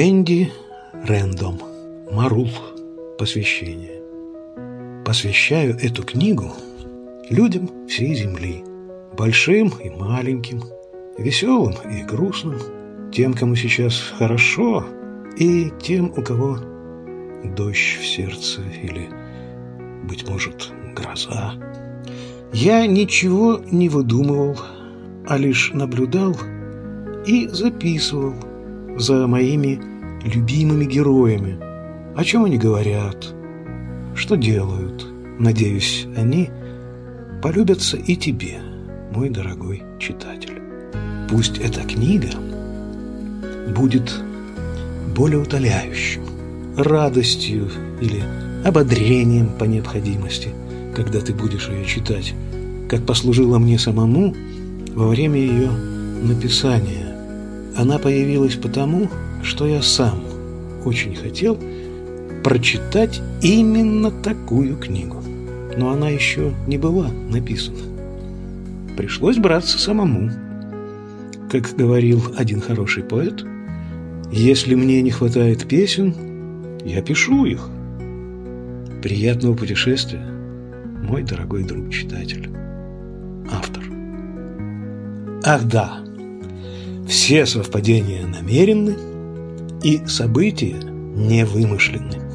Энди Рэндом. Марул. Посвящение. Посвящаю эту книгу людям всей земли. Большим и маленьким, веселым и грустным, тем, кому сейчас хорошо, и тем, у кого дождь в сердце или, быть может, гроза. Я ничего не выдумывал, а лишь наблюдал и записывал за моими любимыми героями, о чем они говорят, что делают. Надеюсь, они полюбятся и тебе, мой дорогой читатель. Пусть эта книга будет более утоляющим, радостью или ободрением по необходимости, когда ты будешь ее читать, как послужила мне самому во время ее написания. Она появилась потому, что я сам очень хотел прочитать именно такую книгу. Но она еще не была написана. Пришлось браться самому. Как говорил один хороший поэт, если мне не хватает песен, я пишу их. Приятного путешествия, мой дорогой друг-читатель. Автор. Ах да, все совпадения намеренны, и события не вымышлены.